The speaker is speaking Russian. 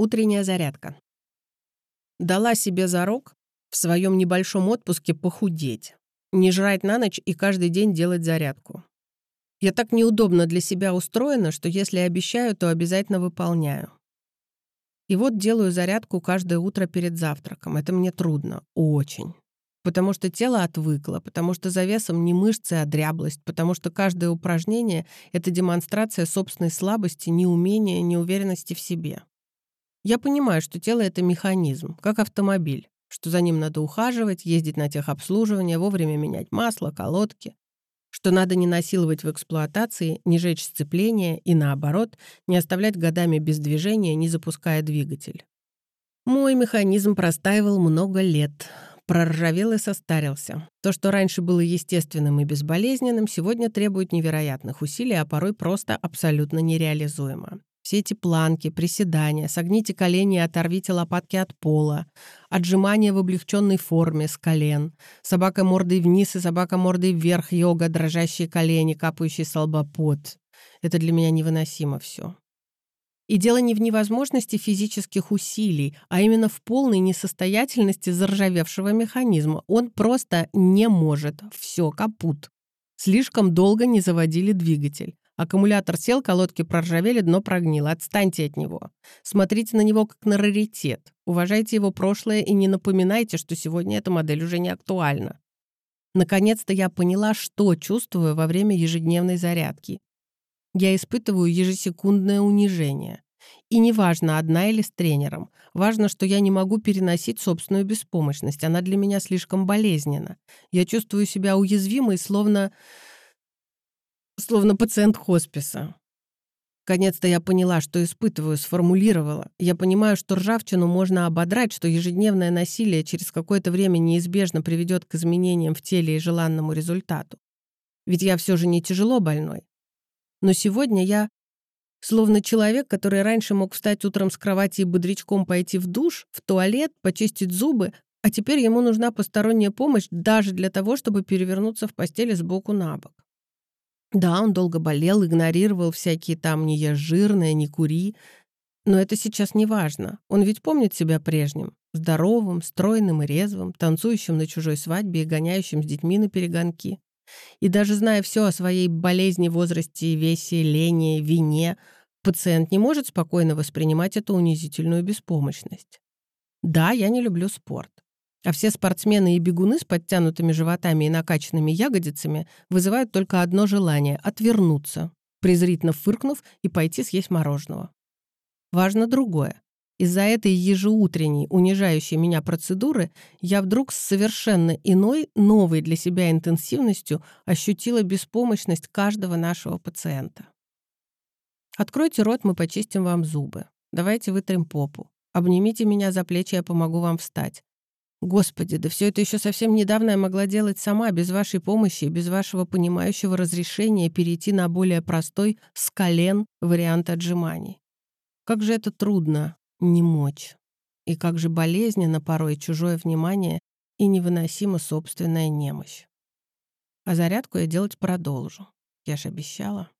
Утренняя зарядка. Дала себе зарок в своем небольшом отпуске похудеть, не жрать на ночь и каждый день делать зарядку. Я так неудобно для себя устроена, что если обещаю, то обязательно выполняю. И вот делаю зарядку каждое утро перед завтраком. Это мне трудно, очень. Потому что тело отвыкло, потому что за весом не мышцы, а дряблость, потому что каждое упражнение — это демонстрация собственной слабости, неумения, неуверенности в себе. Я понимаю, что тело — это механизм, как автомобиль, что за ним надо ухаживать, ездить на техобслуживание, вовремя менять масло, колодки, что надо не насиловать в эксплуатации, не жечь сцепление и, наоборот, не оставлять годами без движения, не запуская двигатель. Мой механизм простаивал много лет, проржавел и состарился. То, что раньше было естественным и безболезненным, сегодня требует невероятных усилий, а порой просто абсолютно нереализуемо. Все эти планки, приседания, согните колени и оторвите лопатки от пола, отжимания в облегченной форме с колен, собака мордой вниз и собака мордой вверх, йога, дрожащие колени, капающий с лба пот. Это для меня невыносимо все. И дело не в невозможности физических усилий, а именно в полной несостоятельности заржавевшего механизма. Он просто не может. Все, капут. Слишком долго не заводили двигатель. Аккумулятор сел, колодки проржавели, дно прогнило. Отстаньте от него. Смотрите на него как на раритет. Уважайте его прошлое и не напоминайте, что сегодня эта модель уже не актуальна. Наконец-то я поняла, что чувствую во время ежедневной зарядки. Я испытываю ежесекундное унижение. И неважно, одна или с тренером. Важно, что я не могу переносить собственную беспомощность. Она для меня слишком болезненна. Я чувствую себя уязвимой, словно словно пациент хосписа. Наконец-то я поняла, что испытываю, сформулировала. Я понимаю, что ржавчину можно ободрать, что ежедневное насилие через какое-то время неизбежно приведет к изменениям в теле и желанному результату. Ведь я все же не тяжело больной. Но сегодня я словно человек, который раньше мог встать утром с кровати и бодрячком пойти в душ, в туалет, почистить зубы, а теперь ему нужна посторонняя помощь даже для того, чтобы перевернуться в постели сбоку на бок. Да, он долго болел, игнорировал всякие там «не ешь жирное», «не кури». Но это сейчас не важно. Он ведь помнит себя прежним. Здоровым, стройным и резвым, танцующим на чужой свадьбе и гоняющим с детьми на перегонки. И даже зная все о своей болезни, возрасте, весе, лени, вине, пациент не может спокойно воспринимать эту унизительную беспомощность. Да, я не люблю спорт. А все спортсмены и бегуны с подтянутыми животами и накачанными ягодицами вызывают только одно желание — отвернуться, презрительно фыркнув и пойти съесть мороженого. Важно другое. Из-за этой ежеутренней, унижающей меня процедуры, я вдруг с совершенно иной, новой для себя интенсивностью ощутила беспомощность каждого нашего пациента. Откройте рот, мы почистим вам зубы. Давайте вытрем попу. Обнимите меня за плечи, я помогу вам встать. Господи, да все это еще совсем недавно я могла делать сама, без вашей помощи и без вашего понимающего разрешения перейти на более простой с колен вариант отжиманий. Как же это трудно не мочь. И как же болезненно порой чужое внимание и невыносима собственная немощь. А зарядку я делать продолжу. Я же обещала.